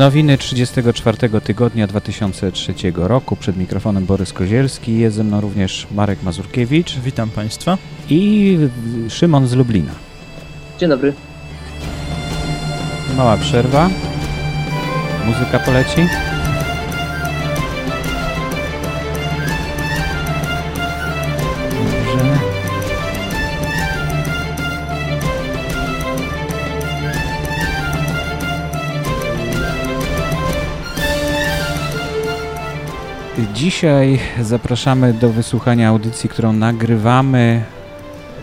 Nowiny 34 tygodnia 2003 roku. Przed mikrofonem Borys Kozielski. Jest ze mną również Marek Mazurkiewicz. Witam Państwa. I Szymon z Lublina. Dzień dobry. Mała przerwa. Muzyka poleci. Dzisiaj zapraszamy do wysłuchania audycji, którą nagrywamy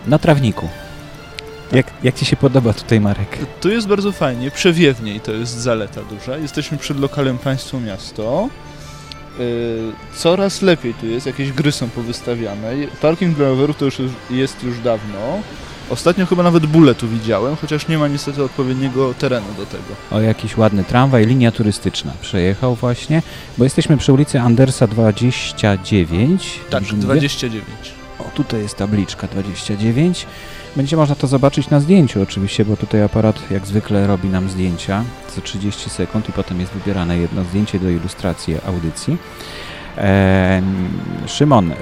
na trawniku. Jak, jak Ci się podoba tutaj, Marek? Tu jest bardzo fajnie, przewiewnie i to jest zaleta duża. Jesteśmy przed lokalem Państwo Miasto. Yy, coraz lepiej tu jest, jakieś gry są powystawiane. Parking dla rowerów to już jest już dawno. Ostatnio chyba nawet bóle tu widziałem, chociaż nie ma niestety odpowiedniego terenu do tego. O, jakiś ładny tramwaj, linia turystyczna przejechał właśnie, bo jesteśmy przy ulicy Andersa 29. Tak, Dobrze mówię? 29. O, tutaj jest tabliczka 29. Będzie można to zobaczyć na zdjęciu oczywiście, bo tutaj aparat jak zwykle robi nam zdjęcia co 30 sekund i potem jest wybierane jedno zdjęcie do ilustracji audycji. E, Szymon, e,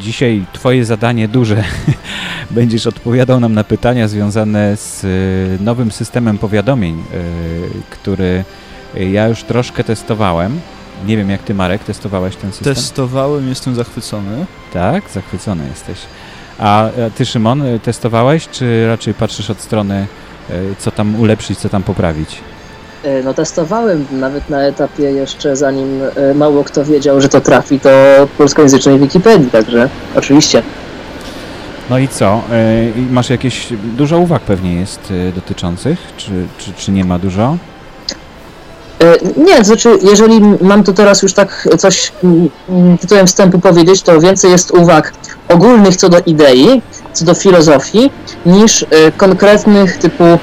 dzisiaj Twoje zadanie duże. Będziesz odpowiadał nam na pytania związane z e, nowym systemem powiadomień, który ja już troszkę testowałem. Nie wiem jak Ty, Marek, testowałeś ten system? Testowałem, jestem zachwycony. Tak, zachwycony jesteś. A Ty, Szymon, testowałeś, czy raczej patrzysz od strony, co tam ulepszyć, co tam poprawić? E, No testowałem nawet na etapie jeszcze zanim e, mało kto wiedział, że to trafi do polskojęzycznej Wikipedii, także oczywiście. No i co? E, Masz jakieś, dużo uwag pewnie jest dotyczących, czy, czy, czy nie ma dużo? Nie, to znaczy, jeżeli mam to teraz już tak coś mm, tytułem wstępu powiedzieć, to więcej jest uwag ogólnych co do idei, co do filozofii, niż e, konkretnych typu e,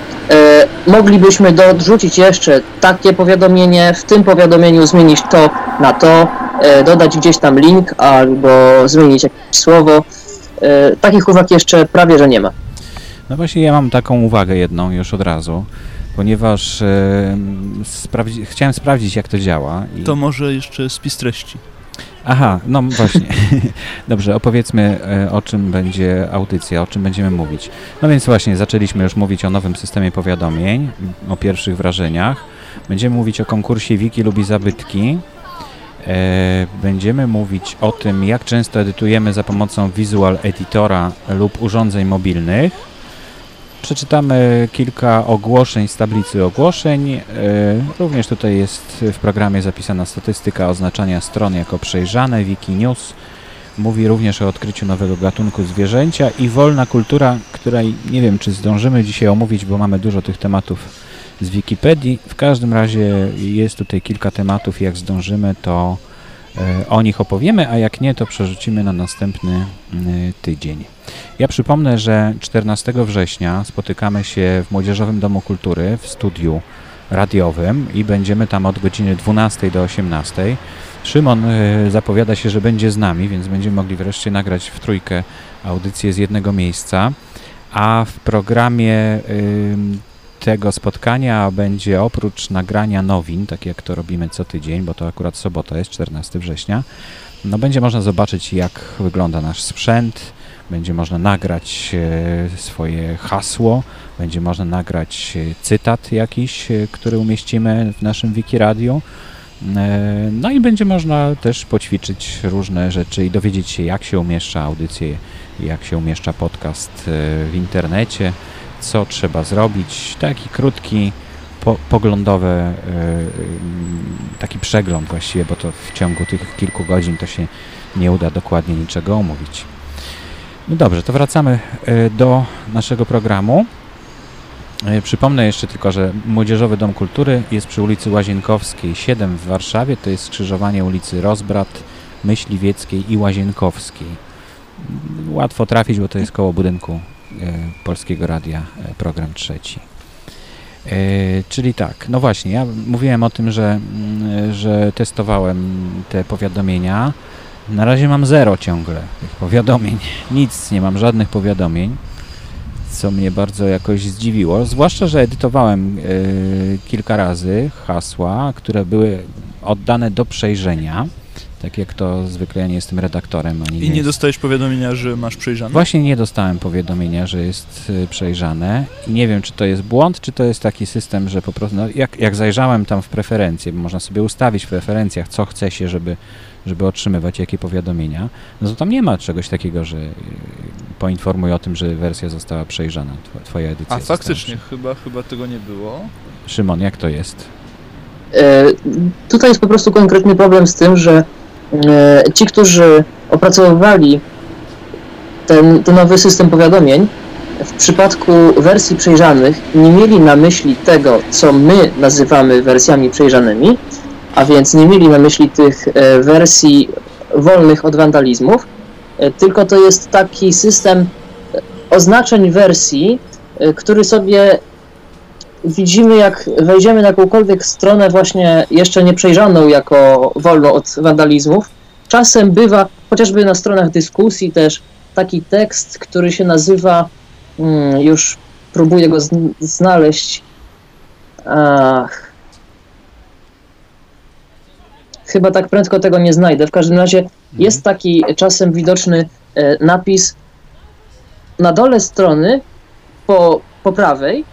moglibyśmy dorzucić jeszcze takie powiadomienie, w tym powiadomieniu zmienić to na to, e, dodać gdzieś tam link albo zmienić jakieś słowo. Takich uwag jeszcze prawie, że nie ma. No właśnie ja mam taką uwagę jedną już od razu, ponieważ e, sprawdzi, chciałem sprawdzić jak to działa. I... To może jeszcze spis treści. Aha, no właśnie. Dobrze, opowiedzmy e, o czym będzie audycja, o czym będziemy mówić. No więc właśnie, zaczęliśmy już mówić o nowym systemie powiadomień, o pierwszych wrażeniach. Będziemy mówić o konkursie Wiki lubi zabytki. E, Będziemy mówić o tym, jak często edytujemy za pomocą Visual Editora lub urządzeń mobilnych. Przeczytamy kilka ogłoszeń z tablicy ogłoszeń. E, Również tutaj jest w programie zapisana statystyka oznaczania stron jako przejrzane. Wikinews mówi również o odkryciu nowego gatunku zwierzęcia i wolna kultura, której nie wiem, czy zdążymy dzisiaj omówić, bo mamy dużo tych tematów z Wikipedii. W każdym razie jest tutaj kilka tematów. Jak zdążymy, to o nich opowiemy, a jak nie, to przerzucimy na następny e, tydzień. Ja przypomnę, że 14 września spotykamy się w Młodzieżowym Domu Kultury w studiu radiowym i będziemy tam od godziny 12 do 18. Szymon e, zapowiada się, że będzie z nami, więc będziemy mogli wreszcie nagrać w trójkę audycję z jednego miejsca. A w programie tego spotkania będzie oprócz nagrania nowin, tak jak to robimy co tydzień, bo to akurat sobota jest 14 września, no będzie można zobaczyć jak wygląda nasz sprzęt, będzie można nagrać e, swoje hasło, będzie można nagrać e, cytat jakiś, e, który umieścimy w naszym Wiki Radio. No i będzie można też poćwiczyć różne rzeczy i dowiedzieć się, jak się umieszcza audycję, jak się umieszcza podcast w internecie, co trzeba zrobić. Taki krótki, po, poglądowy, e, mm, taki przegląd właściwie, bo to w ciągu tych kilku godzin to się nie uda dokładnie niczego omówić. No dobrze, to wracamy e, do naszego programu. E, Przypomnę jeszcze tylko, że Młodzieżowy Dom Kultury jest przy ulicy Łazienkowskiej 7 w Warszawie. To jest skrzyżowanie ulicy Rozbrat, Myśliwieckiej i Łazienkowskiej. Łatwo trafić, bo to jest koło budynku e, Polskiego Radia, e, program trzeci. E, czyli tak, no właśnie, ja mówiłem o tym, że, że testowałem te powiadomienia. Na razie mam zero ciągle tych powiadomień. Nic nie mam, żadnych powiadomień. co mnie bardzo jakoś zdziwiło. Zwłaszcza, że edytowałem kilka razy hasła, które były oddane do przejrzenia. Tak jak to zwykle ja nie jestem redaktorem. Ani I nie jest- dostajesz powiadomienia, że masz przejrzane? Właśnie nie dostałem powiadomienia, że jest y, przejrzane i nie wiem, czy to jest błąd, czy to jest taki system, że po prostu, no, jak, jak zajrzałem tam w preferencje, bo można sobie ustawić w preferencjach, co chce się, żeby, żeby otrzymywać jakie powiadomienia, no to tam nie ma czegoś takiego, że y, poinformuj o tym, że wersja została przejrzana, tw- twoja edycja. A faktycznie, chyba, chyba tego nie było. Szymon, jak to jest? E, Tutaj jest po prostu konkretny problem z tym, że ci, którzy opracowywali ten, ten nowy system powiadomień, w przypadku wersji przejrzanych nie mieli na myśli tego, co my nazywamy wersjami przejrzanymi, a więc nie mieli na myśli tych e, wersji wolnych od wandalizmów, e, tylko to jest taki system e, oznaczeń wersji, e, który sobie widzimy, jak wejdziemy na jakąkolwiek stronę właśnie jeszcze nieprzejrzaną jako wolną od wandalizmów, czasem bywa, chociażby na stronach dyskusji też, taki tekst, który się nazywa, mm, już próbuję go zn- znaleźć, Ach. chyba tak prędko tego nie znajdę, w każdym razie jest taki czasem widoczny e, napis na dole strony po, po prawej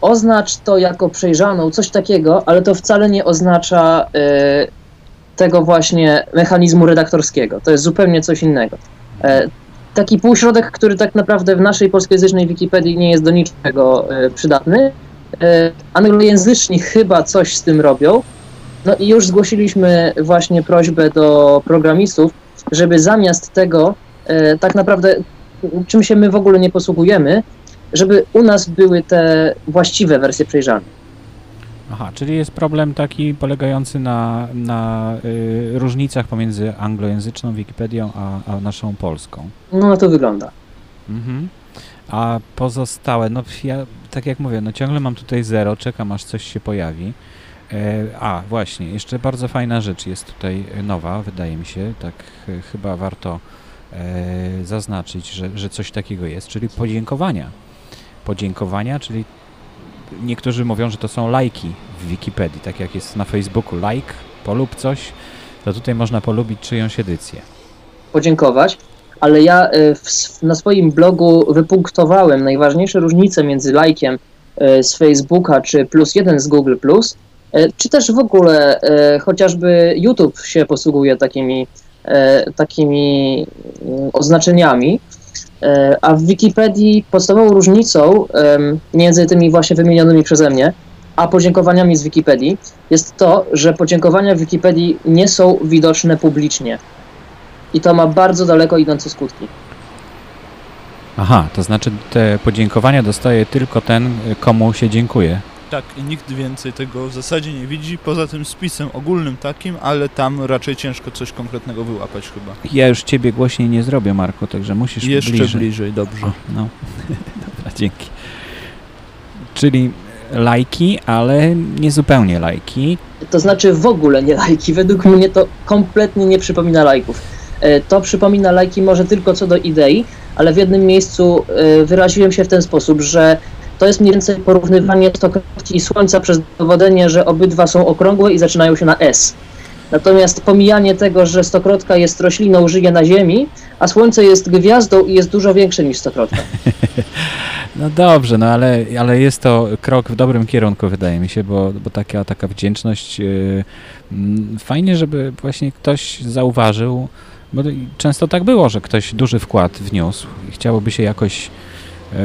oznacz to jako przejrzaną, coś takiego, ale to wcale nie oznacza e, tego właśnie mechanizmu redaktorskiego. To jest zupełnie coś innego. E, taki półśrodek, który tak naprawdę w naszej polskojęzycznej Wikipedii nie jest do niczego e, przydatny. E, anglojęzyczni chyba coś z tym robią. No i już zgłosiliśmy właśnie prośbę do programistów, żeby zamiast tego, tak naprawdę czym się my w ogóle nie posługujemy, żeby u nas były te właściwe wersje przejrzane. Aha, czyli jest problem taki polegający na, na y, różnicach pomiędzy anglojęzyczną Wikipedią a, a naszą polską. No na to wygląda. Mhm. A pozostałe, no ja tak jak mówię, no ciągle mam tutaj zero, czekam aż coś się pojawi. E, a, właśnie, jeszcze bardzo fajna rzecz jest tutaj nowa, wydaje mi się, tak e, chyba warto e, zaznaczyć, że, że coś takiego jest, czyli podziękowania. Podziękowania, czyli niektórzy mówią, że to są lajki w Wikipedii, tak jak jest na Facebooku like, polub coś, to tutaj można polubić czyjąś edycję. Podziękować, ale ja e, w, na swoim blogu wypunktowałem najważniejsze różnice między lajkiem e, z Facebooka czy plus jeden z Google e, czy też w ogóle chociażby YouTube się posługuje takimi, takimi mm, oznaczeniami. E, A w Wikipedii podstawową różnicą między tymi właśnie wymienionymi przeze mnie, a podziękowaniami z Wikipedii jest to, że podziękowania w Wikipedii nie są widoczne publicznie. I to ma bardzo daleko idące skutki. Aha, to znaczy te podziękowania dostaje tylko ten, komu się dziękuje. Tak, i nikt więcej tego w zasadzie nie widzi, poza tym spisem ogólnym takim, ale tam raczej ciężko coś konkretnego wyłapać chyba. Ja już ciebie głośniej nie zrobię, Marku, także musisz Jeszcze bliżej. bliżej, dobrze. O, no, dobra, dzięki. Czyli lajki, ale nie zupełnie lajki. To znaczy w ogóle nie lajki. Według mnie to kompletnie nie przypomina lajków. E, To przypomina lajki może tylko co do idei, ale w jednym miejscu e, wyraziłem się w ten sposób, że to jest mniej więcej porównywanie stokrotki i słońca przez dowodzenie, że obydwa są okrągłe i zaczynają się na S. Natomiast pomijanie tego, że stokrotka jest rośliną, żyje na Ziemi, a Słońce jest gwiazdą i jest dużo większe niż stokrotka. No dobrze, no ale, ale jest to krok w dobrym kierunku, wydaje mi się, bo, bo taka, taka wdzięczność. Yy, mm, fajnie, żeby właśnie ktoś zauważył, bo często tak było, że ktoś duży wkład wniósł i chciałoby się jakoś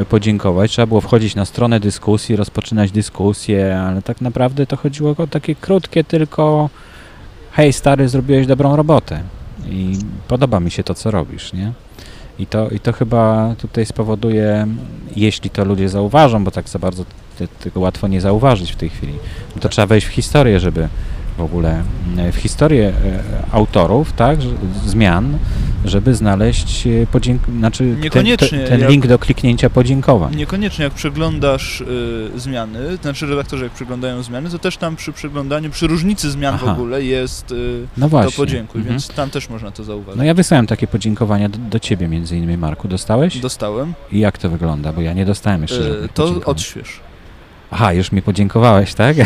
podziękować. Trzeba było wchodzić na stronę dyskusji, rozpoczynać dyskusję, ale tak naprawdę to chodziło o takie krótkie tylko hej stary, zrobiłeś dobrą robotę i podoba mi się to, co robisz, nie? I to, I to chyba tutaj spowoduje, jeśli to ludzie zauważą, bo tak za bardzo te, tego łatwo nie zauważyć w tej chwili, to trzeba wejść w historię, żeby w ogóle mm, w historię e, autorów, tak, zmian, żeby znaleźć e, podzięk- znaczy ten, ten jak- link do kliknięcia podziękowań. Niekoniecznie jak przeglądasz y, zmiany, znaczy redaktorzy jak przeglądają zmiany, to też tam przy przeglądaniu, przy różnicy zmian w Aha. ogóle jest y, No to właśnie. podziękuj, Mhm. więc tam też można to zauważyć. No ja wysłałem takie podziękowania do, do ciebie między innymi, Marku. Dostałeś? Dostałem. I jak to wygląda? Bo ja nie dostałem jeszcze Y, to odśwież. Aha, już mi podziękowałeś, tak?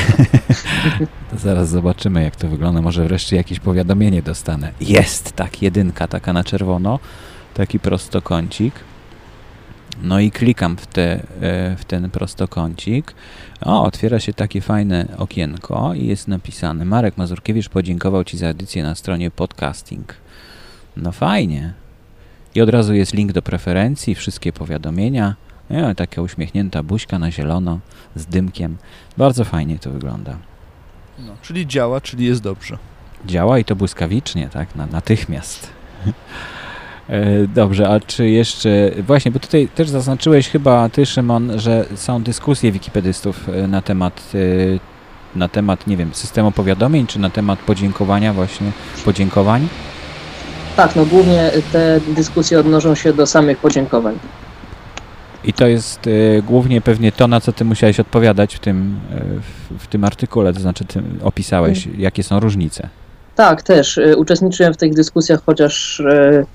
to zaraz zobaczymy, jak to wygląda. Może wreszcie jakieś powiadomienie dostanę. Jest, tak, jedynka taka na czerwono, taki prostokącik. No i klikam w, te, e, w ten prostokącik. O, otwiera się takie fajne okienko i jest napisane Marek Mazurkiewicz podziękował Ci za edycję na stronie podcasting. No fajnie. I od razu jest link do preferencji, wszystkie powiadomienia. No, taka uśmiechnięta buźka na zielono z dymkiem. Bardzo fajnie to wygląda. No, czyli działa, czyli jest dobrze. Działa i to błyskawicznie, tak, na, natychmiast. E, Dobrze, a czy jeszcze, właśnie, bo tutaj też zaznaczyłeś chyba ty, Szymon, że są dyskusje wikipedystów e, na temat, e, na temat, nie wiem, systemu powiadomień, czy na temat podziękowania właśnie, podziękowań? Tak, no głównie te dyskusje odnoszą się do samych podziękowań. I to jest e, głównie pewnie to, na co ty musiałeś odpowiadać w tym, e, w, w tym artykule, to znaczy ty opisałeś, jakie są różnice. Tak, też y, uczestniczyłem w tych dyskusjach, chociaż y,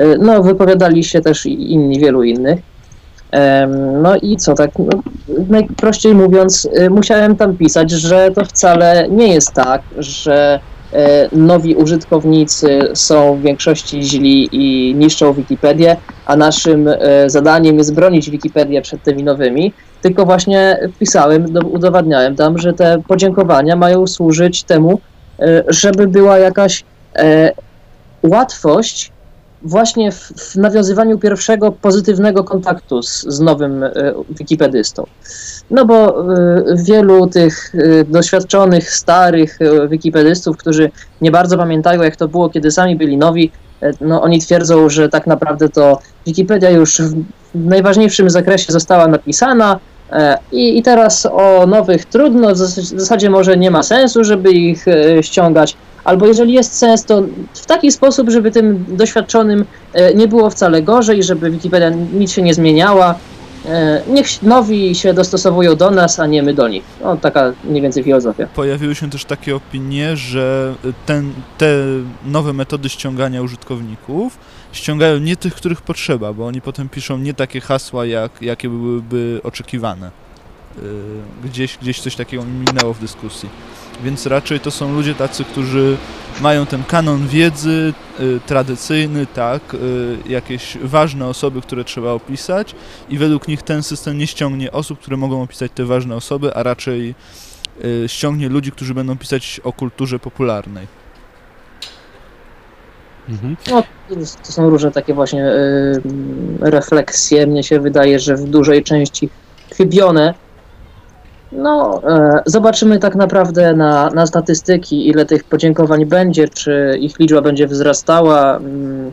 y, no, wypowiadali się też inni, wielu innych. No i co, tak no, najprościej mówiąc, y, musiałem tam pisać, że to wcale nie jest tak, że e, nowi użytkownicy są w większości źli i niszczą Wikipedię, a naszym e, zadaniem jest bronić Wikipedię przed tymi nowymi, tylko właśnie pisałem, do- udowadniałem tam, że te podziękowania mają służyć temu, e, żeby była jakaś e, łatwość właśnie w, w nawiązywaniu pierwszego pozytywnego kontaktu z, z nowym e, wikipedystą. No bo e, wielu tych e, doświadczonych, starych wikipedystów, którzy nie bardzo pamiętają, jak to było, kiedy sami byli nowi, no oni twierdzą, że tak naprawdę to Wikipedia już w najważniejszym zakresie została napisana, I, I teraz o nowych trudno, w zas- w zasadzie może nie ma sensu, żeby ich e, ściągać, albo jeżeli jest sens, to w taki sposób, żeby tym doświadczonym e, nie było wcale gorzej, żeby Wikipedia nic się nie zmieniała. E, Niech nowi się dostosowują do nas, a nie my do nich. No, taka mniej więcej filozofia. Pojawiły się też takie opinie, że ten, te nowe metody ściągania użytkowników ściągają nie tych, których potrzeba, bo oni potem piszą nie takie hasła, jak, jakie byłyby oczekiwane. Yy, Gdzieś, gdzieś coś takiego mi minęło w dyskusji. Więc raczej to są ludzie tacy, którzy mają ten kanon wiedzy y, tradycyjny, tak, y, jakieś ważne osoby, które trzeba opisać i według nich ten system nie ściągnie osób, które mogą opisać te ważne osoby, a raczej y, ściągnie ludzi, którzy będą pisać o kulturze popularnej. Mhm. To są różne takie właśnie y, refleksje. Mnie się wydaje, że w dużej części chybione. No, e, zobaczymy tak naprawdę na, na statystyki, ile tych podziękowań będzie, czy ich liczba będzie wzrastała, mm,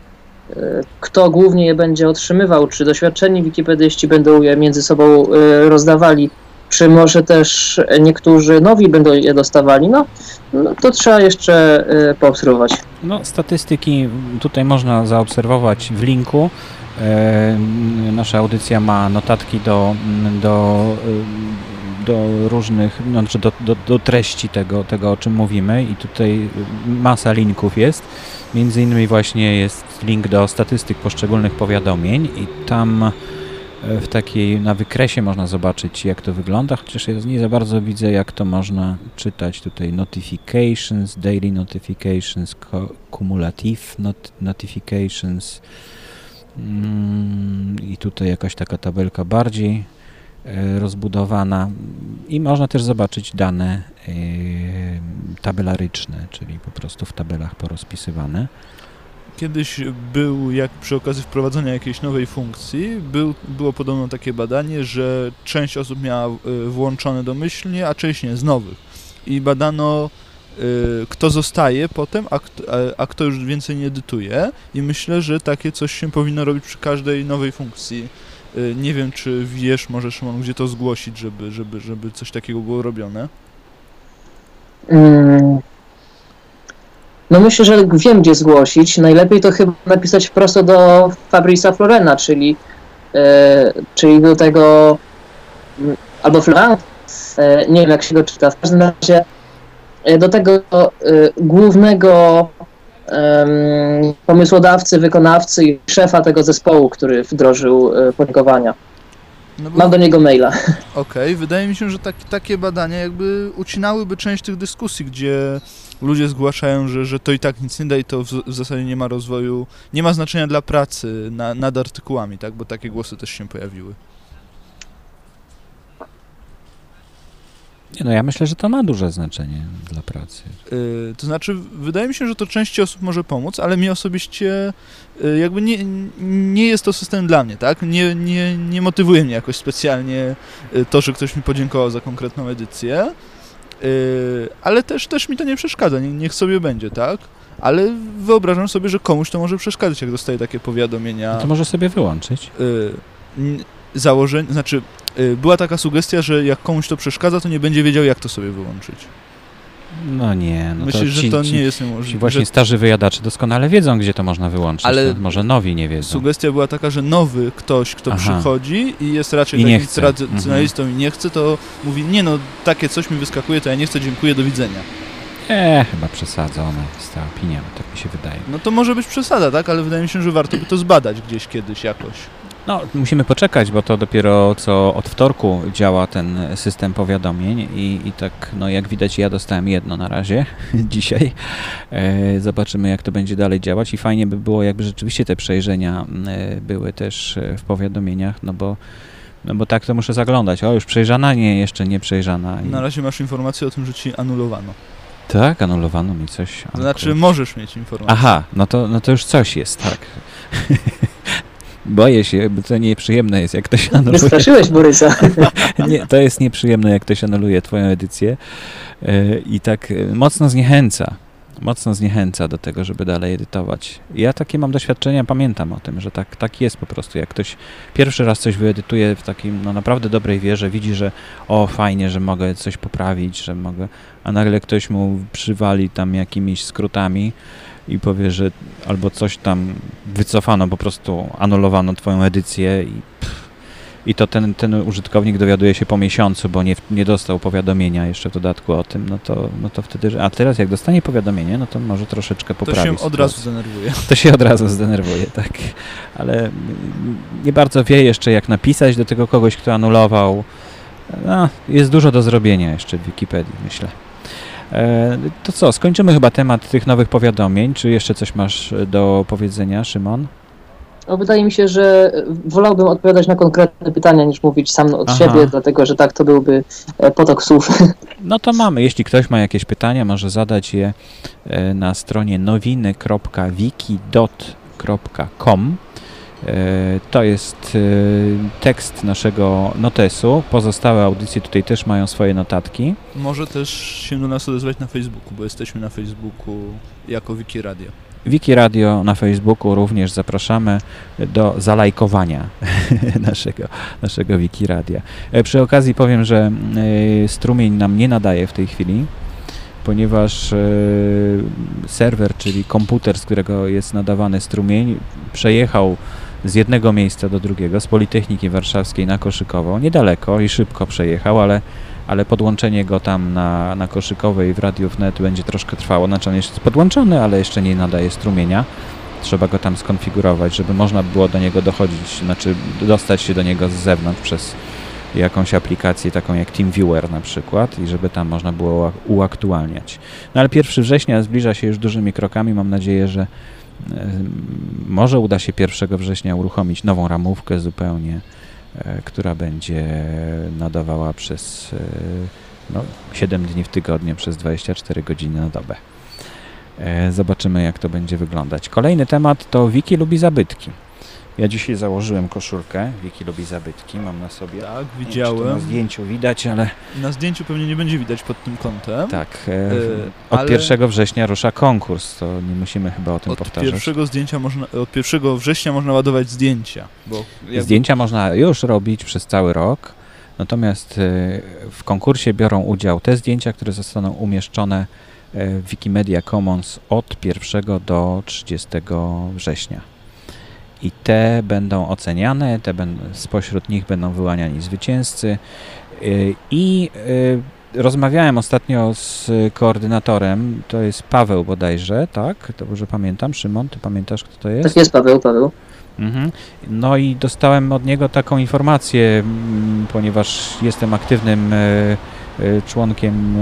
e, kto głównie je będzie otrzymywał, czy doświadczeni wikipedyści będą je między sobą e, rozdawali, czy może też niektórzy nowi będą je dostawali. No, no to trzeba jeszcze e, poobserwować. No, statystyki tutaj można zaobserwować w linku. E, nasza audycja ma notatki do, do, e, do różnych, znaczy do, do, do treści tego, tego, o czym mówimy i tutaj masa linków jest. Między innymi właśnie jest link do statystyk poszczególnych powiadomień i tam w takiej, na wykresie można zobaczyć jak to wygląda, chociaż ja nie za bardzo widzę jak to można czytać tutaj. Notifications, daily notifications, cumulative not, notifications. Mm, i tutaj jakaś taka tabelka bardziej e, rozbudowana. I można też zobaczyć dane e, tabelaryczne, czyli po prostu w tabelach porozpisywane. Kiedyś był, jak przy okazji wprowadzenia jakiejś nowej funkcji, był, było podobno takie badanie, że część osób miała y, włączone domyślnie, a część nie, z nowych. I badano, y, kto zostaje potem, a, kt- a, kto już więcej nie edytuje. I myślę, że takie coś się powinno robić przy każdej nowej funkcji. Nie wiem, czy wiesz, może Szymon, gdzie to zgłosić, żeby, żeby, żeby coś takiego było robione. No myślę, że wiem gdzie zgłosić. Najlepiej to chyba napisać prosto do Fabrice'a Florena, czyli, e, czyli do tego mm, albo Florent, e, nie wiem jak się go czyta, w każdym razie e, do tego głównego pomysłodawcy, wykonawcy i szefa tego zespołu, który wdrożył podziękowania. No bo, Mam do niego maila. Okej, wydaje mi się, że tak, takie badania jakby ucinałyby część tych dyskusji, gdzie ludzie zgłaszają, że, że to i tak nic nie da i to w, w zasadzie nie ma rozwoju, nie ma znaczenia dla pracy na, nad artykułami, tak? Bo takie głosy też się pojawiły. Nie, no ja myślę, że to ma duże znaczenie dla pracy. Yy, to znaczy, wydaje mi się, że to części osób może pomóc, ale mi osobiście yy, jakby nie, nie jest to system dla mnie, tak? Nie, nie, nie motywuje mnie jakoś specjalnie yy, to, że ktoś mi podziękował za konkretną edycję, yy, ale też, też mi to nie przeszkadza, nie, niech sobie będzie, tak? Ale wyobrażam sobie, że komuś to może przeszkadzać, jak dostaje takie powiadomienia. No to może sobie wyłączyć. Yy, założenie, znaczy yy, była taka sugestia, że jak komuś to przeszkadza, to nie będzie wiedział, jak to sobie wyłączyć. No nie, no Myślisz, to ci, że to nie jest ci niemożliwe? właśnie że starzy wyjadacze doskonale wiedzą, gdzie to można wyłączyć. Ale no, może nowi nie wiedzą. Sugestia była taka, że nowy ktoś, kto Aha. przychodzi i jest raczej I takim chce. tradycjonalistą i nie chce, to mówi, nie no, takie coś mi wyskakuje, to ja nie chcę, dziękuję, do widzenia. Nie, chyba przesadzona jest ta opinia, tak mi się wydaje. No to może być przesada, tak? Ale wydaje mi się, że warto by to zbadać gdzieś kiedyś jakoś. No, musimy poczekać, bo to dopiero co od wtorku działa ten system powiadomień i, i tak, no jak widać ja dostałem jedno na razie dzisiaj. E, zobaczymy jak to będzie dalej działać i fajnie by było jakby rzeczywiście te przejrzenia e, były też e, w powiadomieniach, no bo no bo tak to muszę zaglądać. O, już przejrzana? Nie, jeszcze nie przejrzana. I... Na razie masz informację o tym, że ci anulowano. Tak, anulowano mi coś. To A, znaczy, możesz mieć informację. Aha, no to, no to już coś jest, tak. Boję się, bo to nieprzyjemne jest, jak ktoś anuluje. Wystraszyłeś Borysa. Nie, to jest nieprzyjemne, jak ktoś anuluje twoją edycję e, i tak e, mocno zniechęca, mocno zniechęca do tego, żeby dalej edytować. Ja takie mam doświadczenia, pamiętam o tym, że tak, tak jest po prostu. Jak ktoś pierwszy raz coś wyedytuje w takim no, naprawdę dobrej wierze, widzi, że o fajnie, że mogę coś poprawić, że mogę, a nagle ktoś mu przywali tam jakimiś skrótami i powie, że albo coś tam wycofano, po prostu anulowano twoją edycję i pff, i to ten, ten użytkownik dowiaduje się po miesiącu, bo nie, nie dostał powiadomienia jeszcze w dodatku o tym, no to, no to wtedy, a teraz jak dostanie powiadomienie, no to może troszeczkę to poprawi się od razu zdenerwuje. To się od razu zdenerwuje, tak. Ale nie bardzo wie jeszcze, jak napisać do tego kogoś, kto anulował. No, jest dużo do zrobienia jeszcze w Wikipedii, myślę. E, to co, skończymy chyba temat tych nowych powiadomień. Czy jeszcze coś masz e, do powiedzenia, Szymon? No, wydaje mi się, że wolałbym odpowiadać na konkretne pytania niż mówić sam od Aha. siebie, dlatego że tak to byłby e, potok słów. No to mamy. Jeśli ktoś ma jakieś pytania, może zadać je e, na stronie nowiny.wiki.com. E, To jest e, tekst naszego notesu. Pozostałe audycje tutaj też mają swoje notatki. Może też się do nas odezwać na Facebooku, bo jesteśmy na Facebooku jako Wiki Radio. Wiki Radio na Facebooku również zapraszamy do zalajkowania naszego, naszego Wiki Radia. E, Przy okazji powiem, że strumień nam nie nadaje w tej chwili, ponieważ serwer, czyli komputer, z którego jest nadawany strumień, przejechał z jednego miejsca do drugiego, z Politechniki Warszawskiej na Koszykową, niedaleko i szybko przejechał, ale ale podłączenie go tam na, na koszykowej w Radiu będzie troszkę trwało. Znaczy on jest podłączony, ale jeszcze nie nadaje strumienia. Trzeba go tam skonfigurować, żeby można było do niego dochodzić, znaczy dostać się do niego z zewnątrz przez jakąś aplikację taką jak TeamViewer na przykład i żeby tam można było ua- uaktualniać. No ale 1 września zbliża się już dużymi krokami. Mam nadzieję, że może uda się 1 września uruchomić nową ramówkę zupełnie, e, która będzie nadawała przez e, no, 7 dni w tygodniu, przez 24 godziny na dobę. E, Zobaczymy, jak to będzie wyglądać. Kolejny temat to Wiki lubi zabytki. Ja dzisiaj założyłem koszulkę. Wiki lubi zabytki. Mam na sobie. Tak, Nie to Na widziałem. zdjęciu widać, ale Na zdjęciu pewnie nie będzie widać pod tym kątem. tak. E, E, od ale- 1 września rusza konkurs, to nie musimy chyba o tym Od powtarzać. pierwszego zdjęcia można, od 1 września można ładować zdjęcia, bo jakby Zdjęcia można już robić przez cały rok, natomiast e, w konkursie biorą udział te zdjęcia, które zostaną umieszczone e, Wikimedia Commons od 1 do 30 września. I te będą oceniane, te spośród nich będą wyłaniani zwycięzcy. Y, I y, rozmawiałem ostatnio z koordynatorem, to jest Paweł bodajże, tak? Dobrze pamiętam. Szymon, ty pamiętasz, kto to jest? Tak jest, Paweł, Paweł. Mhm. No i dostałem od niego taką informację, mm, ponieważ jestem aktywnym e, członkiem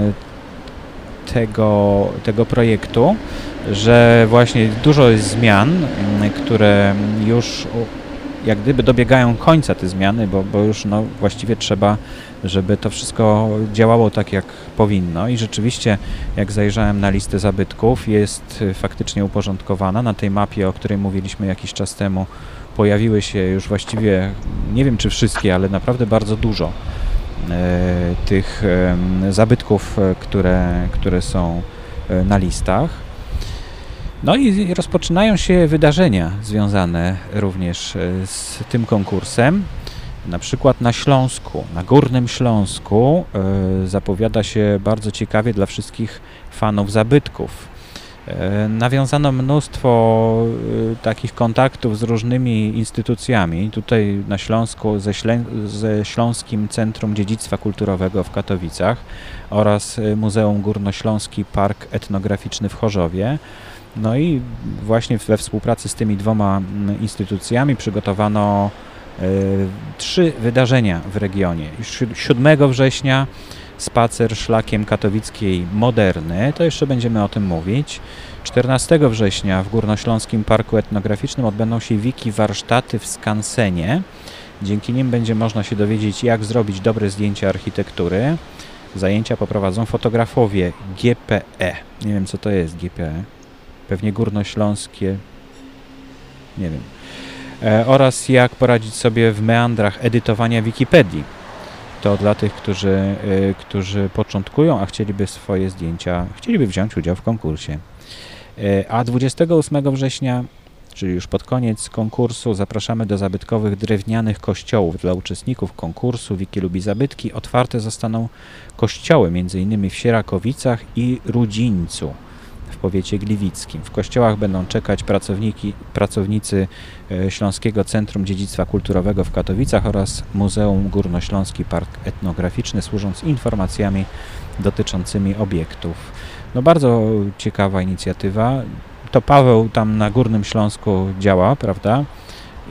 tego, tego projektu, że właśnie dużo jest zmian, mm, które już jak gdyby dobiegają końca te zmiany, bo, bo już no, właściwie trzeba, żeby to wszystko działało tak, jak powinno. I rzeczywiście, jak zajrzałem na listę zabytków, jest faktycznie uporządkowana. Na tej mapie, o której mówiliśmy jakiś czas temu, pojawiły się już właściwie, nie wiem czy wszystkie, ale naprawdę bardzo dużo tych e, zabytków, e, które, które są e, na listach. No i rozpoczynają się wydarzenia związane również z tym konkursem. Na przykład na Śląsku, na Górnym Śląsku zapowiada się bardzo ciekawie dla wszystkich fanów zabytków. E, nawiązano mnóstwo takich kontaktów z różnymi instytucjami. Tutaj na Śląsku ze, ze Śląskim Centrum Dziedzictwa Kulturowego w Katowicach oraz Muzeum Górnośląski Park Etnograficzny w Chorzowie. No i właśnie we współpracy z tymi dwoma instytucjami przygotowano trzy wydarzenia w regionie. Już 7 września spacer szlakiem katowickiej Moderny, to jeszcze będziemy o tym mówić. 14 września w Górnośląskim Parku Etnograficznym odbędą się wiki warsztaty w Skansenie. Dzięki nim będzie można się dowiedzieć, jak zrobić dobre zdjęcia architektury. Zajęcia poprowadzą fotografowie GPE. Nie wiem, co to jest GPE pewnie górnośląskie, nie wiem, e, oraz jak poradzić sobie w meandrach edytowania Wikipedii. To dla tych, którzy, e, którzy początkują, a chcieliby swoje zdjęcia, chcieliby wziąć udział w konkursie. E, a 28 września, czyli już pod koniec konkursu, zapraszamy do zabytkowych drewnianych kościołów. Dla uczestników konkursu Wiki lubi zabytki otwarte zostaną kościoły, m.in. w Sierakowicach i Rudzińcu powiecie gliwickim. W kościołach będą czekać pracowniki, pracownicy e, Śląskiego Centrum Dziedzictwa Kulturowego w Katowicach oraz Muzeum Górnośląski Park Etnograficzny, służąc informacjami dotyczącymi obiektów. No bardzo ciekawa inicjatywa. To Paweł tam na Górnym Śląsku działa, prawda?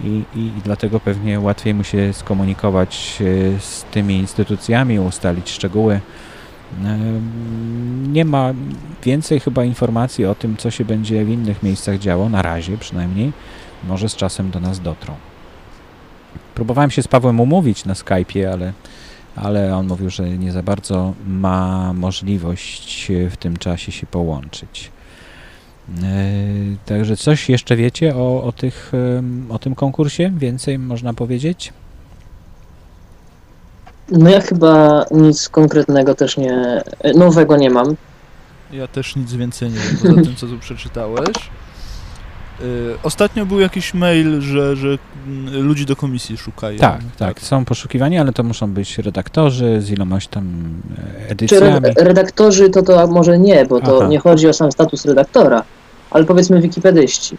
I, i, dlatego pewnie łatwiej mu się skomunikować e, z tymi instytucjami, ustalić szczegóły nie ma więcej chyba informacji o tym, co się będzie w innych miejscach działo, na razie przynajmniej. Może z czasem do nas dotrą. Próbowałem się z Pawłem umówić na Skype'ie, ale, ale on mówił, że nie za bardzo ma możliwość w tym czasie się połączyć. Także coś jeszcze wiecie o, o, tych, o tym konkursie? Więcej można powiedzieć? No ja chyba nic konkretnego też nie, nowego nie mam. Ja też nic więcej nie wiem, poza tym, co tu przeczytałeś. Y, ostatnio był jakiś mail, że, że mm, ludzi do komisji szukają. Tak, tak, są poszukiwani, ale to muszą być redaktorzy z ilomaś tam e, edycjami. Czy redaktorzy to to może nie, bo to Aha. nie chodzi o sam status redaktora, ale powiedzmy wikipedyści.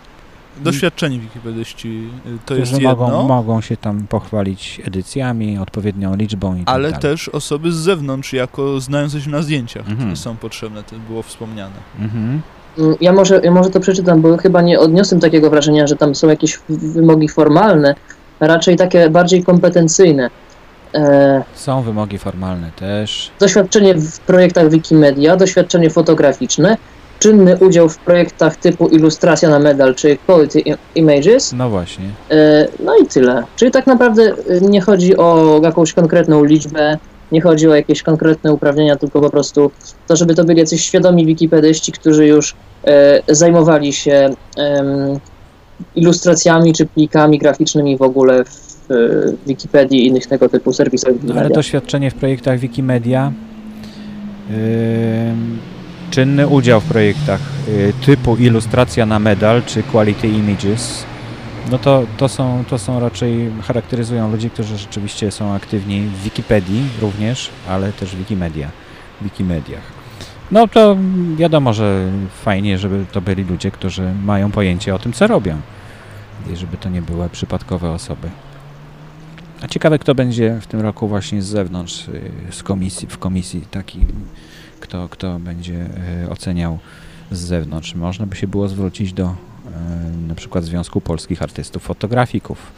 Doświadczeni wikipedyści y, to jest jedno. Mogą, mogą się tam pochwalić edycjami, odpowiednią liczbą i tak Ale tak też osoby z zewnątrz, jako znające się na zdjęciach, mhm. są potrzebne, to było wspomniane. Mhm. Mm, ja może, ja może to przeczytam, bo chyba nie odniosłem takiego wrażenia, że tam są jakieś wymogi formalne, raczej takie bardziej kompetencyjne. E, są wymogi formalne też. Doświadczenie w projektach Wikimedia, doświadczenie fotograficzne, czynny udział w projektach typu ilustracja na medal, czy quality images. No właśnie. E, no i tyle. Czyli tak naprawdę e, nie chodzi o jakąś konkretną liczbę, nie chodzi o jakieś konkretne uprawnienia, tylko po prostu to, żeby to byli jacyś świadomi wikipedyści, którzy już e, zajmowali się ilustracjami czy plikami graficznymi w ogóle w Wikipedii i innych tego typu serwisach. Ale doświadczenie w projektach Wikimedia czynny udział w projektach y, typu ilustracja na medal czy quality images, no to, to, są, to są raczej, charakteryzują ludzi, którzy rzeczywiście są aktywni w Wikipedii również, ale też w Wikimedia, Wikimediach. No to wiadomo, że fajnie, żeby to byli ludzie, którzy mają pojęcie o tym, co robią. I żeby to nie były przypadkowe osoby. A ciekawe, kto będzie w tym roku właśnie z zewnątrz, y, z komisji, w komisji taki, kto, kto będzie y, oceniał z zewnątrz. Można by się było zwrócić do y, na przykład Związku Polskich Artystów Fotografików.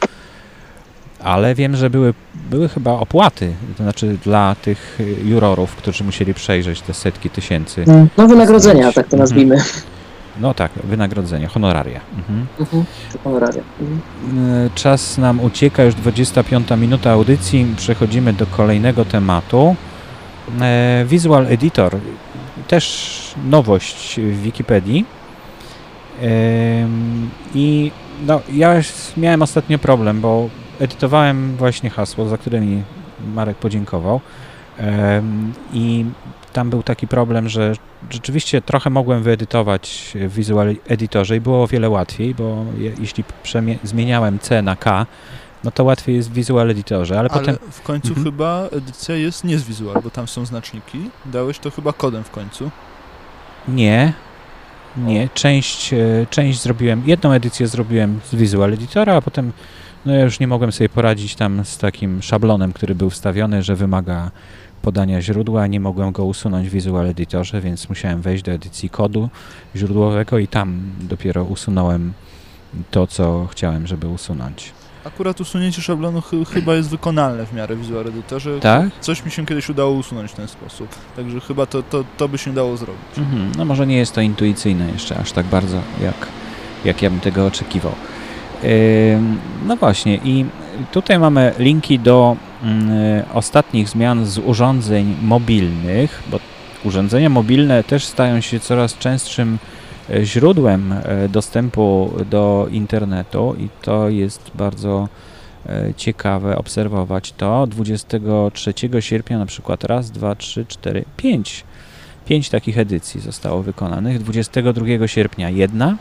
Ale wiem, że były, były chyba opłaty, to znaczy dla tych y, jurorów, którzy musieli przejrzeć te setki tysięcy. No wynagrodzenia, tak to Mhm. nazwijmy. No tak, wynagrodzenie, honoraria. Mhm. Mhm. honoraria. Mhm. Czas nam ucieka, już 25 minuta audycji. Przechodzimy do kolejnego tematu. E, Visual Editor, też nowość w Wikipedii. I no, ja miałem ostatnio problem, bo edytowałem właśnie hasło, za które mi Marek podziękował. I tam był taki problem, że rzeczywiście trochę mogłem wyedytować w Visual Editorze i było o wiele łatwiej, bo je, jeśli zmieniałem C na K, no to łatwiej jest w Visual Editorze, ale, Ale potem w końcu Mhm. chyba edycja jest nie z Visual, bo tam są znaczniki. Dałeś to chyba kodem w końcu. nie, nie, część, e, część zrobiłem, jedną edycję zrobiłem z Visual Editora, a potem no ja już nie mogłem sobie poradzić tam z takim szablonem, który był wstawiony, że wymaga podania źródła, nie mogłem go usunąć w Visual Editorze, więc musiałem wejść do edycji kodu źródłowego i tam dopiero usunąłem to, co chciałem, żeby usunąć. Akurat usunięcie szablonu chy- chyba jest wykonalne w miarę w Visual Editorze. Tak? Coś mi się kiedyś udało usunąć w ten sposób. Także chyba to, to, to by się dało zrobić. Mhm. No może nie jest to intuicyjne jeszcze aż tak bardzo, jak, jak ja bym tego oczekiwał. Ym, No właśnie i tutaj mamy linki do mm, ostatnich zmian z urządzeń mobilnych, bo urządzenia mobilne też stają się coraz częstszym źródłem e, dostępu do internetu i to jest bardzo e, ciekawe obserwować to. 23 sierpnia na przykład raz, dwa, trzy, cztery, pięć Pięć takich edycji zostało wykonanych. 22 sierpnia jedna,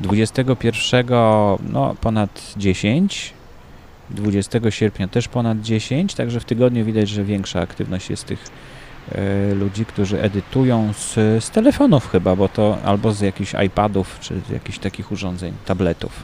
21 no, ponad 10, 20 sierpnia też ponad 10, także w tygodniu widać, że większa aktywność jest tych ludzi, którzy edytują z, z telefonów chyba, bo to albo z jakichś iPadów, czy z jakichś takich urządzeń, tabletów,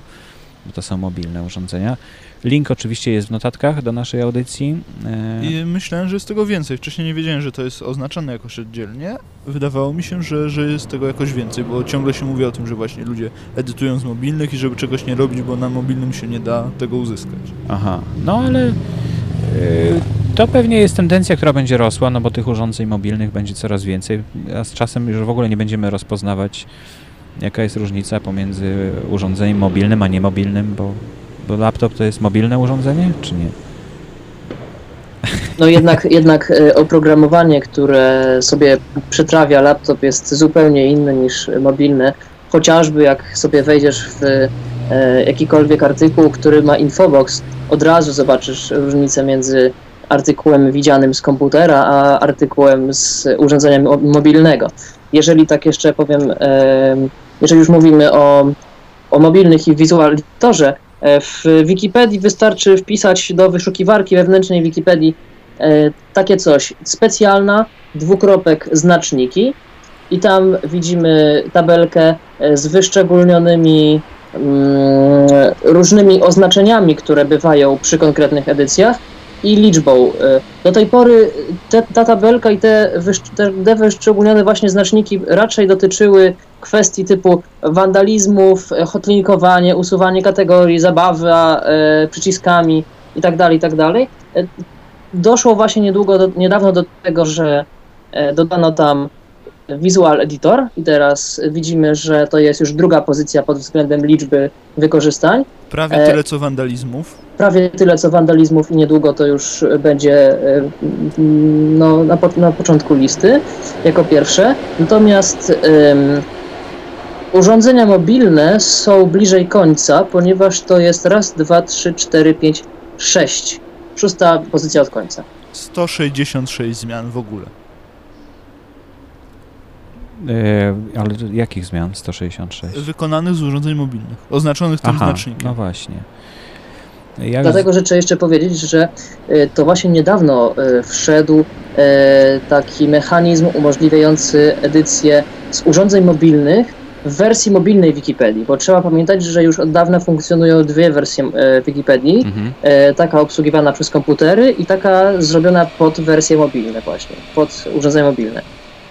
bo to są mobilne urządzenia. Link oczywiście jest w notatkach do naszej audycji. E, I myślałem, że jest tego więcej. Wcześniej nie wiedziałem, że to jest oznaczone jakoś oddzielnie. Wydawało mi się, że, że jest tego jakoś więcej, bo ciągle się mówi o tym, że właśnie ludzie edytują z mobilnych i żeby czegoś nie robić, bo na mobilnym się nie da tego uzyskać. Aha, no ale y, to pewnie jest tendencja, która będzie rosła, no bo tych urządzeń mobilnych będzie coraz więcej, a z czasem już w ogóle nie będziemy rozpoznawać, jaka jest różnica pomiędzy urządzeniem mobilnym a niemobilnym, bo, bo laptop to jest mobilne urządzenie, czy nie? No jednak, jednak e, oprogramowanie, które sobie przetrawia laptop jest zupełnie inne niż mobilne. Chociażby jak sobie wejdziesz w e, jakikolwiek artykuł, który ma infobox, od razu zobaczysz różnicę między artykułem widzianym z komputera, a artykułem z urządzenia mo- mobilnego. Jeżeli tak jeszcze powiem, jeżeli już mówimy o, o mobilnych i Visual Editorze, e, w Wikipedii wystarczy wpisać do wyszukiwarki wewnętrznej Wikipedii e, takie coś, specjalna, dwukropek, znaczniki i tam widzimy tabelkę e, z wyszczególnionymi mm, różnymi oznaczeniami, które bywają przy konkretnych edycjach i liczbą. E, Do tej pory te, ta tabelka i te, te, te wyszczególnione właśnie znaczniki raczej dotyczyły kwestii typu wandalizmów, e, hotlinkowanie, usuwanie kategorii, zabawa e, przyciskami itd., itd. E, Doszło właśnie niedługo, do, niedawno do tego, że dodano tam Visual Editor i teraz widzimy, że to jest już druga pozycja pod względem liczby wykorzystań. Prawie E, tyle co wandalizmów. Prawie tyle co wandalizmów i niedługo to już będzie e, no, na, po, na początku listy jako pierwsze. Natomiast em, urządzenia mobilne są bliżej końca, ponieważ to jest raz, dwa, trzy, cztery, pięć, sześć. Szósta pozycja od końca. 166 zmian w ogóle. E, ale jakich zmian? 166? Wykonanych z urządzeń mobilnych, oznaczonych tym Aha, znacznikiem. no właśnie. Ja Dlatego, że trzeba jeszcze powiedzieć, że y, to właśnie niedawno y, wszedł taki mechanizm umożliwiający edycję z urządzeń mobilnych w wersji mobilnej Wikipedii, bo trzeba pamiętać, że już od dawna funkcjonują dwie wersje e, Wikipedii, Mhm. e, taka obsługiwana przez komputery i taka zrobiona pod wersje mobilne właśnie, pod urządzenia mobilne.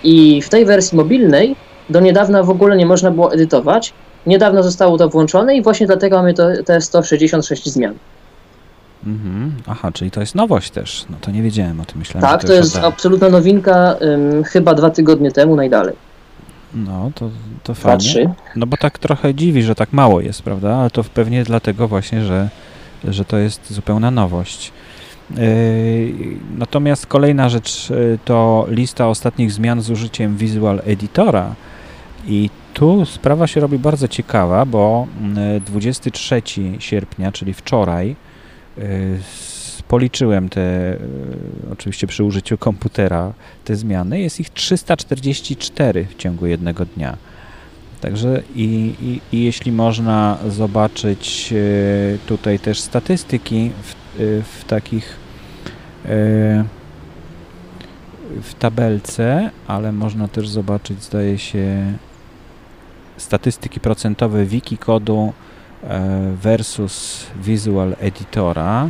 I w tej wersji mobilnej do niedawna w ogóle nie można było edytować. Niedawno zostało to włączone i właśnie dlatego mamy to, te 166 zmian. Mhm. Aha, czyli to jest nowość też. No to nie wiedziałem o tym. Myślałem, Tak, to już jest absolutna nowinka, chyba dwa tygodnie temu najdalej. No, to, to Dwa, fajnie. trzy. No bo tak trochę dziwi, że tak mało jest, prawda? Ale to pewnie dlatego właśnie, że, że to jest zupełna nowość. Yy, natomiast kolejna rzecz yy, to lista ostatnich zmian z użyciem Visual Editora. I tu sprawa się robi bardzo ciekawa, bo yy, 23 sierpnia, czyli wczoraj, yy, policzyłem te, yy, oczywiście przy użyciu komputera, te zmiany. Jest ich 344 w ciągu jednego dnia. Także i, i, i jeśli można zobaczyć tutaj też statystyki w, w takich e, w tabelce, ale można też zobaczyć, zdaje się, statystyki procentowe Wikikodu e, versus Visual Editora,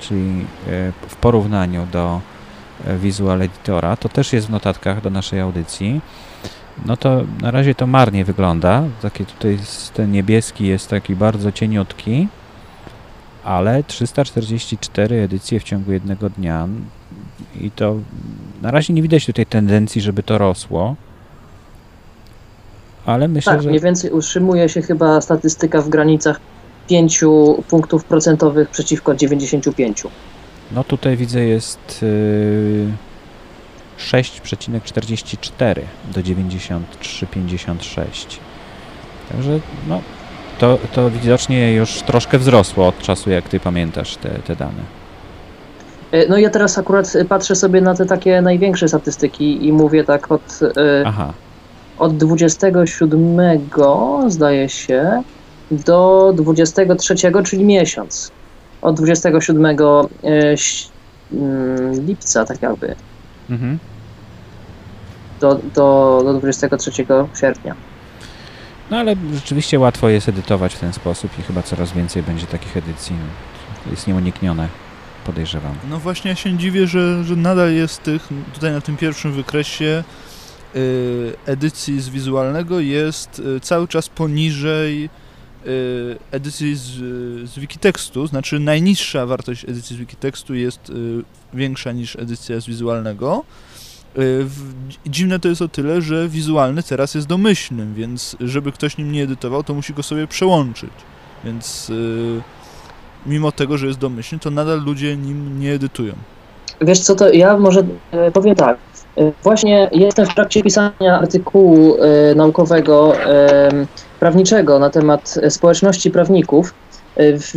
czyli w porównaniu do Visual Editora, to też jest w notatkach do naszej audycji. No to na razie to marnie wygląda. Taki tutaj ten niebieski jest taki bardzo cieniutki, ale 344 edycje w ciągu jednego dnia i to na razie nie widać tutaj tendencji, żeby to rosło. Ale myślę, Tak, że mniej więcej utrzymuje się chyba statystyka w granicach 5 punktów procentowych przeciwko 95. no tutaj widzę jest yy, 6,44 do 93,56. Także no to, to widocznie już troszkę wzrosło od czasu, jak ty pamiętasz te, te dane. E, No ja teraz akurat e, patrzę sobie na te takie największe statystyki i mówię tak od, e, Aha, od 27 zdaje się do 23, czyli miesiąc. Od 27 e, ś- mm, lipca tak jakby mhm. do, do, do 23 sierpnia. No ale rzeczywiście łatwo jest edytować w ten sposób i chyba coraz więcej będzie takich edycji. To jest nieuniknione, podejrzewam. No właśnie ja się dziwię, że, że nadal jest tych, tutaj na tym pierwszym wykresie y, edycji z wizualnego jest y, cały czas poniżej y, edycji z, z Wikitekstu, znaczy najniższa wartość edycji z Wikitekstu jest y, większa niż edycja z wizualnego. Y, dziwne to jest o tyle, że wizualny teraz jest domyślnym, więc żeby ktoś nim nie edytował, to musi go sobie przełączyć. Więc y, mimo tego, że jest domyślny, to nadal ludzie nim nie edytują. Wiesz co, to ja może e, powiem tak. E, Właśnie jestem w trakcie pisania artykułu e, naukowego, prawniczego na temat społeczności prawników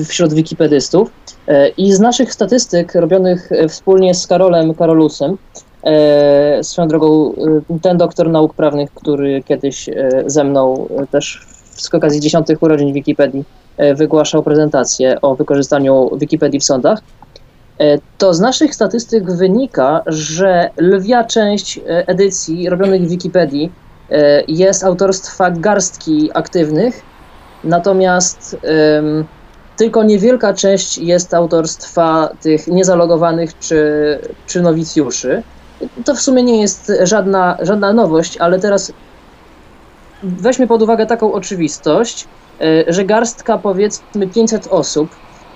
wśród wikipedystów i z naszych statystyk robionych wspólnie z Karolem Karolusem, e, swoją drogą e, ten doktor nauk prawnych, który kiedyś e, ze mną e, też z okazji dziesiątych urodzin Wikipedii wygłaszał prezentację o wykorzystaniu Wikipedii w sądach, to z naszych statystyk wynika, że lwia część edycji robionych w Wikipedii jest autorstwa garstki aktywnych, natomiast em, tylko niewielka część jest autorstwa tych niezalogowanych czy, czy nowicjuszy. To w sumie nie jest żadna, żadna nowość, ale teraz weźmy pod uwagę taką oczywistość, e, że garstka powiedzmy 500 osób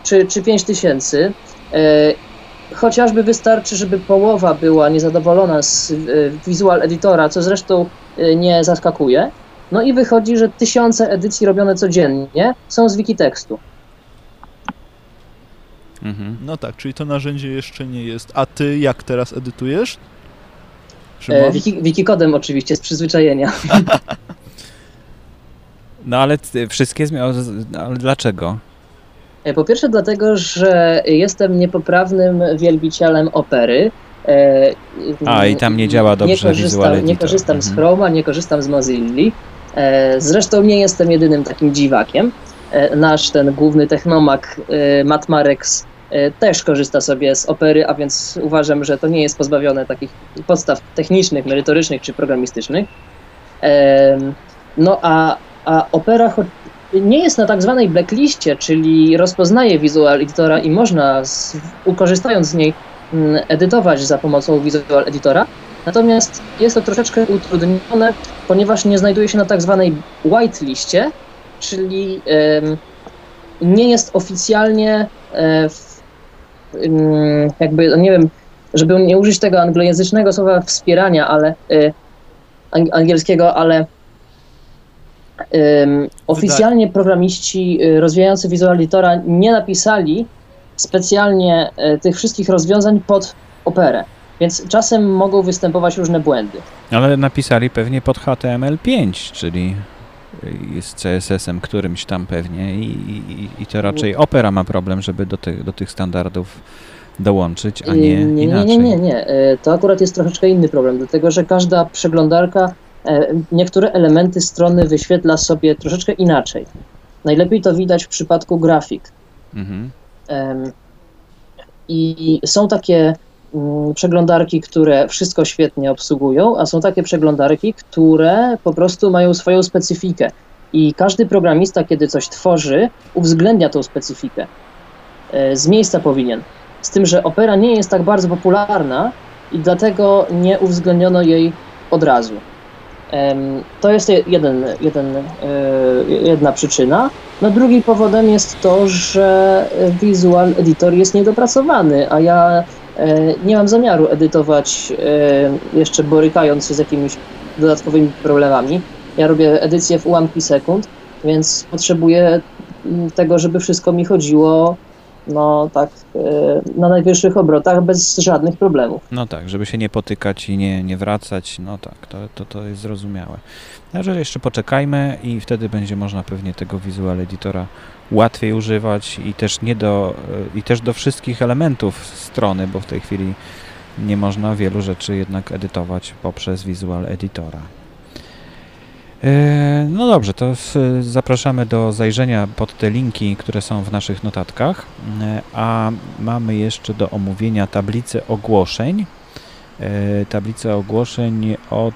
czy, czy 5000 E, Chociażby wystarczy, żeby połowa była niezadowolona z e, Visual Editora, co zresztą nie zaskakuje. No i wychodzi, że tysiące edycji robione codziennie są z Wikitekstu. Mhm. No tak, czyli to narzędzie jeszcze nie jest. A ty jak teraz edytujesz? E, Szymon? Wiki, Wikicodem oczywiście, z przyzwyczajenia. No ale ty- wszystkie zmiany, ale dlaczego? E, Po pierwsze dlatego, że jestem niepoprawnym wielbicielem opery. E, A, i tam nie działa dobrze nie korzystam, nie Editor. korzystam z. Chroma, nie korzystam z Mozilli. E, Zresztą nie jestem jedynym takim dziwakiem. e, nasz ten główny technomak e, Matt Marex e, też korzysta sobie z opery, a więc uważam, że to nie jest pozbawione takich podstaw technicznych, merytorycznych czy programistycznych. Em, No a, a opera nie jest na tak zwanej blackliście, czyli rozpoznaje Visual Editora i można z, korzystając z niej mm, edytować za pomocą Visual Editora. Natomiast jest to troszeczkę utrudnione, ponieważ nie znajduje się na tak zwanej whiteliście, czyli em, nie jest oficjalnie e, w, jakby, no nie wiem, żeby nie użyć tego anglojęzycznego słowa wspierania, ale ang- angielskiego, ale oficjalnie programiści e, rozwijający Visual Editora nie napisali specjalnie e, tych wszystkich rozwiązań pod operę. Więc czasem mogą występować różne błędy. Ale napisali pewnie pod HTML5, czyli z CSS-em którymś tam pewnie i, i, i to raczej Opera ma problem, żeby do, tych do tych standardów dołączyć, a nie, nie, nie, inaczej. nie, nie, nie. E, To akurat jest troszeczkę inny problem, dlatego że każda przeglądarka e, niektóre elementy strony wyświetla sobie troszeczkę inaczej. Najlepiej to widać w przypadku grafik. Mhm. I są takie mm, przeglądarki, które wszystko świetnie obsługują, a są takie przeglądarki, które po prostu mają swoją specyfikę. I każdy programista, kiedy coś tworzy, uwzględnia tą specyfikę. E, Z miejsca powinien. Z tym, że opera nie jest tak bardzo popularna i dlatego nie uwzględniono jej od razu. To jest jeden, jeden, e, jedna przyczyna. No drugi powodem jest to, że Visual Editor jest niedopracowany, a ja nie mam zamiaru edytować e, jeszcze borykając się z jakimiś dodatkowymi problemami. Ja robię edycję w ułamki sekund, więc potrzebuję mm, tego, żeby wszystko mi chodziło no tak e, na najwyższych obrotach bez żadnych problemów. No tak, żeby się nie potykać i nie, nie wracać, no tak, to, to, to jest zrozumiałe. Także jeszcze poczekajmy i wtedy będzie można pewnie tego Visual Editora łatwiej używać i też nie do, i też do wszystkich elementów strony, bo w tej chwili nie można wielu rzeczy jednak edytować poprzez Visual Editora. E, No dobrze, to zapraszamy do zajrzenia pod te linki, które są w naszych notatkach, E, a mamy jeszcze do omówienia tablicę ogłoszeń. E, Tablicę ogłoszeń od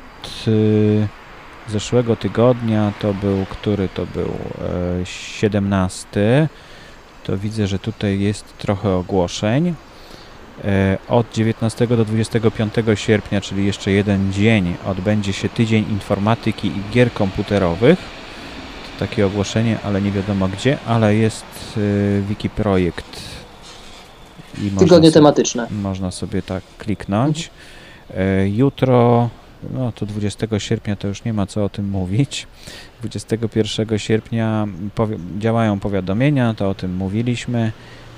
zeszłego tygodnia to był, który to był e, 17. To widzę, że tutaj jest trochę ogłoszeń. E, Od 19 do 25 sierpnia, czyli jeszcze jeden dzień, odbędzie się tydzień informatyki i gier komputerowych. To takie ogłoszenie, ale nie wiadomo gdzie, ale jest e, wiki projekt. I Tygodnie tematyczne. można sobie tak kliknąć. E, Jutro, no to 20 sierpnia to już nie ma co o tym mówić. 21 sierpnia powi- działają powiadomienia, to o tym mówiliśmy.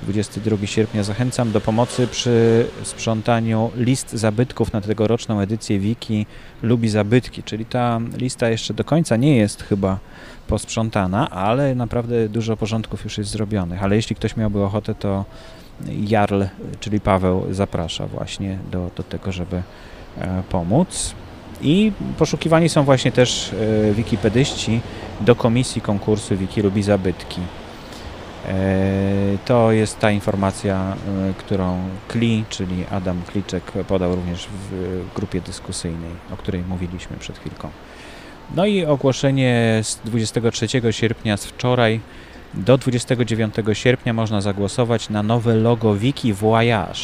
22 sierpnia zachęcam do pomocy przy sprzątaniu list zabytków na tegoroczną edycję Wiki Lubi Zabytki, czyli ta lista jeszcze do końca nie jest chyba posprzątana, ale naprawdę dużo porządków już jest zrobionych. Ale jeśli ktoś miałby ochotę, to Jarl, czyli Paweł, zaprasza właśnie do, do tego, żeby e, pomóc. I poszukiwani są właśnie też e, wikipedyści do komisji konkursu Wiki lubi zabytki. E, To jest ta informacja, e, którą Kli, czyli Adam Kliczek podał również w grupie dyskusyjnej, o której mówiliśmy przed chwilką. No i ogłoszenie z 23 sierpnia z wczoraj do 29 sierpnia można zagłosować na nowe logo Wiki Voyage.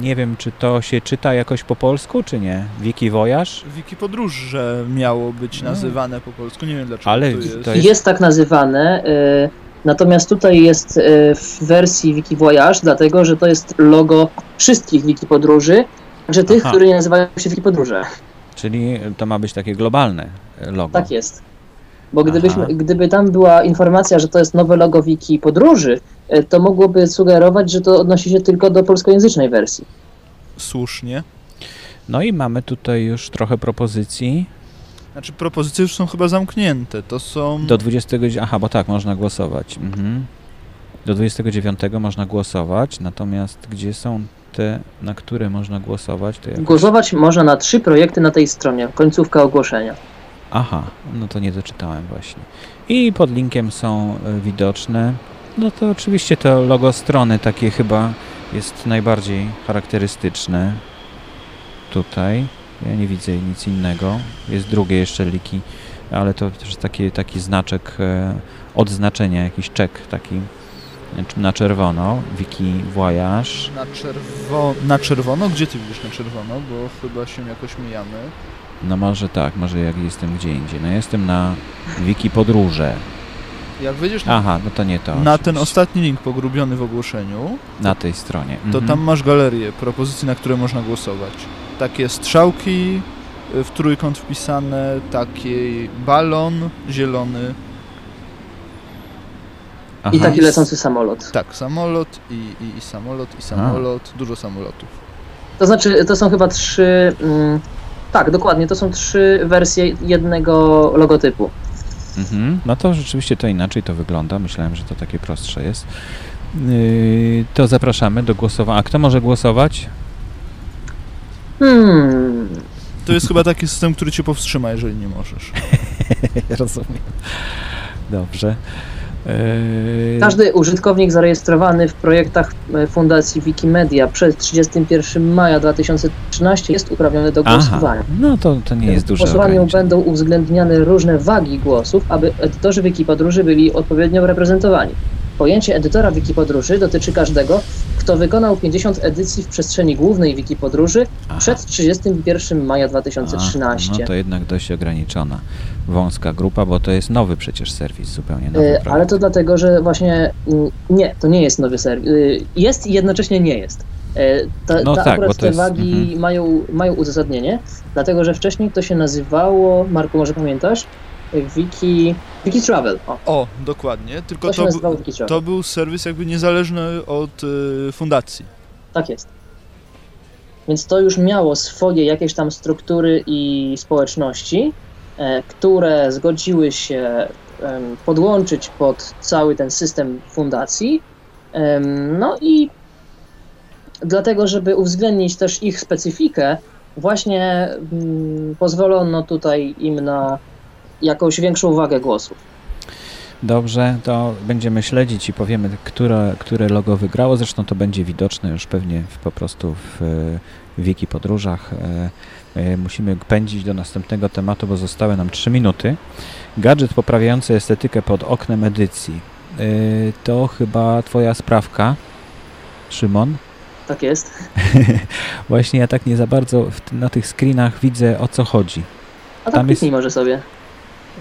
Nie wiem, czy to się czyta jakoś po polsku, czy nie? Wiki Voyage? Wiki podróże miało być No. nazywane po polsku. Nie wiem dlaczego Ale to jest. to Jest, jest- tak nazywane, y, natomiast tutaj jest y, w wersji Wiki Voyage, dlatego że to jest logo wszystkich Wiki Podróży, także tych, Aha. które nie nazywają się Wiki Podróże. Czyli to ma być takie globalne e, logo. Tak jest. Bo gdybyśmy, gdyby tam była informacja, że to jest nowe logo Wiki Podróży, y, to mogłoby sugerować, że to odnosi się tylko do polskojęzycznej wersji. Słusznie. No i mamy tutaj już trochę propozycji. Znaczy propozycje już są chyba zamknięte. To są... Do 20. Aha, bo tak, można głosować. Mhm. Do 29 można głosować, natomiast gdzie są te, na które można głosować? To jakoś... Głosować można na trzy projekty na tej stronie, końcówka ogłoszenia. Aha, no to nie doczytałem właśnie. i pod linkiem są e, widoczne. No to oczywiście to logo strony takie chyba jest najbardziej charakterystyczne tutaj. Ja nie widzę nic innego. Jest drugie jeszcze liki, ale to też taki, taki znaczek e, odznaczenia, jakiś czek taki e, na czerwono. Wiki Voyage. Na, czerwo... na czerwono? Gdzie ty widzisz na czerwono? Bo chyba się jakoś mijamy. No może tak, może jak jestem gdzie indziej. No jestem na Wiki Podróże. Jak wejdziesz na, Aha, no to nie to. na ten ostatni link pogrubiony w ogłoszeniu, Na tej stronie. to Mhm. tam masz galerię propozycji, na które można głosować. Takie strzałki y, w trójkąt wpisane, taki balon zielony, Aha. I taki lecący samolot. tak, samolot i, i, i samolot, i samolot, dużo samolotów. To znaczy, to są chyba trzy. Mm, tak, dokładnie, to są trzy wersje jednego logotypu. Mhm. No to rzeczywiście to inaczej to wygląda. Myślałem, że to takie prostsze jest. Yy, to zapraszamy do głosowania. A kto może głosować? Hmm. To jest chyba taki system, który cię powstrzyma, jeżeli nie możesz. Rozumiem. Dobrze. Yy, Każdy użytkownik zarejestrowany w projektach e, Fundacji Wikimedia przed 31 maja 2013 jest uprawniony do Aha, głosowania. no to, to nie jest W duże głosowaniu ograniczenie. będą uwzględniane różne wagi głosów, aby edytorzy Wikipodróży byli odpowiednio reprezentowani. Pojęcie edytora Wikipodróży dotyczy każdego, kto wykonał 50 edycji w przestrzeni głównej Wikipodróży Aha. przed 31 maja A, 2013. No to jednak dość ograniczona, wąska grupa, bo to jest nowy przecież serwis, zupełnie nowy projekt. Ale to dlatego, że właśnie nie, to nie jest nowy serwis. Y, Jest i jednocześnie nie jest. E, Ta, No ta tak, akurat te jest- wagi mhm. mają, mają uzasadnienie, dlatego że wcześniej to się nazywało, Marku może pamiętasz? Wiki, Wiki Travel. O, O, dokładnie, tylko to to, bu- to był serwis jakby niezależny od y, fundacji. Tak jest. Więc to już miało swoje jakieś tam struktury i społeczności, e, które zgodziły się em, podłączyć pod cały ten system fundacji. Em, No i dlatego, żeby uwzględnić też ich specyfikę, właśnie mm, pozwolono tutaj im na jakąś większą wagę głosów. Dobrze, to będziemy śledzić i powiemy, które, które logo wygrało. Zresztą to będzie widoczne już pewnie w, po prostu w wiki podróżach. E, e, Musimy pędzić do następnego tematu, bo zostały nam 3 minuty. Gadżet poprawiający estetykę pod oknem edycji. E, To chyba Twoja sprawka, Szymon. Tak jest. Właśnie ja tak nie za bardzo w, na tych screenach widzę o co chodzi. A Tam tak jest- kliknij może sobie.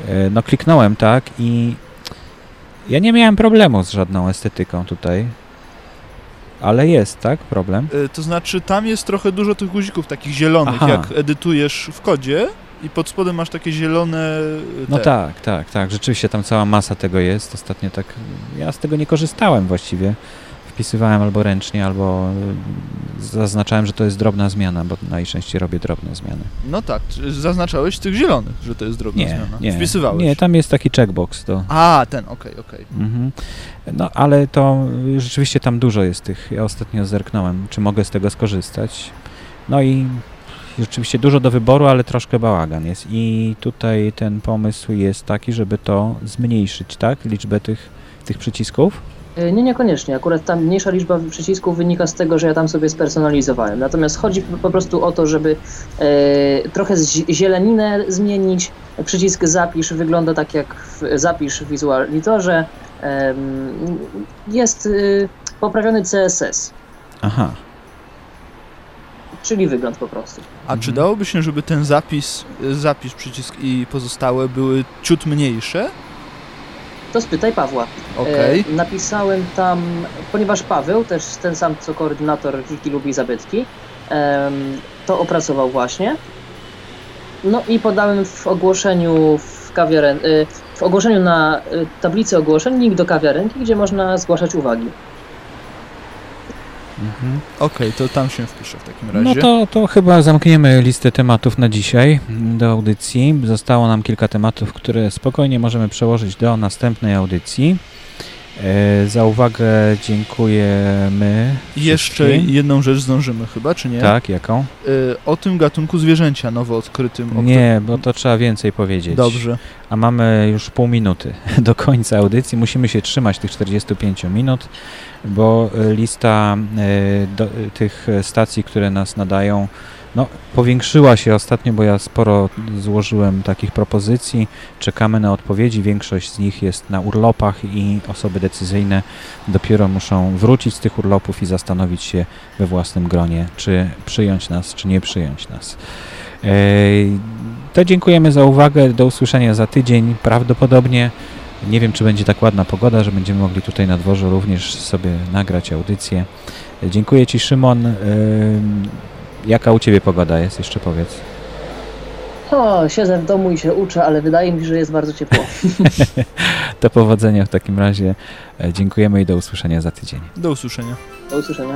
E, No kliknąłem tak i ja nie miałem problemu z żadną estetyką tutaj. Ale jest, tak? Problem. Y, To znaczy, tam jest trochę dużo tych guzików takich zielonych, Aha. jak edytujesz w kodzie i pod spodem masz takie zielone... y, No te. tak, tak, tak. Rzeczywiście tam cała masa tego jest. Ostatnio tak. Ja z tego nie korzystałem właściwie. Wpisywałem albo ręcznie, albo y, zaznaczałem, że to jest drobna zmiana, bo najczęściej robię drobne zmiany. No tak, zaznaczałeś tych zielonych, że to jest drobna Nie, zmiana. nie. Wpisywałeś. Nie, tam jest taki checkbox do. A, ten, okej, okej. Mhm. No ale to rzeczywiście tam dużo jest tych. Ja ostatnio zerknąłem, czy mogę z tego skorzystać. No i rzeczywiście dużo do wyboru, ale troszkę bałagan jest. I tutaj ten pomysł jest taki, żeby to zmniejszyć, tak? Liczbę tych, tych przycisków. E, Nie, niekoniecznie. Akurat ta mniejsza liczba przycisków wynika z tego, że ja tam sobie spersonalizowałem. Natomiast chodzi po- prostu o to, żeby e, trochę zieleninę zmienić. Przycisk zapisz wygląda tak jak w, zapisz w Visual Editorze. Em, jest y, poprawiony CSS, Aha. czyli wygląd po prostu. A czy Mhm. dałoby się, żeby ten zapis, y, zapis, przycisk i pozostałe były ciut mniejsze? To spytaj Pawła. Okej. E, napisałem tam, ponieważ Paweł, też ten sam co koordynator Wiki lubi zabytki, em, to opracował właśnie. No i podałem w ogłoszeniu w kawiaren, y, w ogłoszeniu na y, tablicy ogłoszeń link do kawiarenki, gdzie można zgłaszać uwagi. Mhm. Okej, to tam się wpiszę w takim No razie. to, to chyba zamkniemy listę tematów na dzisiaj do audycji. Zostało nam kilka tematów, które spokojnie możemy przełożyć do następnej audycji. E, Za uwagę dziękujemy. Jeszcze Wszystkim? jedną rzecz zdążymy chyba, czy nie? Tak, jaką? Y, o tym gatunku zwierzęcia nowo odkrytym. o Nie, bo to trzeba więcej powiedzieć. którym- Dobrze. A mamy już pół minuty do końca audycji. Musimy się trzymać tych 45 minut, bo e, lista e, do, tych stacji, które nas nadają, no, powiększyła się ostatnio, bo ja sporo złożyłem takich propozycji. Czekamy na odpowiedzi. Większość z nich jest na urlopach i osoby decyzyjne dopiero muszą wrócić z tych urlopów i zastanowić się we własnym gronie, czy przyjąć nas, czy nie przyjąć nas. To dziękujemy za uwagę. Do usłyszenia za tydzień prawdopodobnie. Nie wiem, czy będzie tak ładna pogoda, że będziemy mogli tutaj na dworzu również sobie nagrać audycję. Dziękuję Ci, Szymon. Jaka u Ciebie pogoda jest? Jeszcze powiedz. O, siedzę w domu i się uczę, ale wydaje mi się, że jest bardzo ciepło. Do powodzenia w takim razie. E, Dziękujemy i do usłyszenia za tydzień. Do usłyszenia. Do usłyszenia.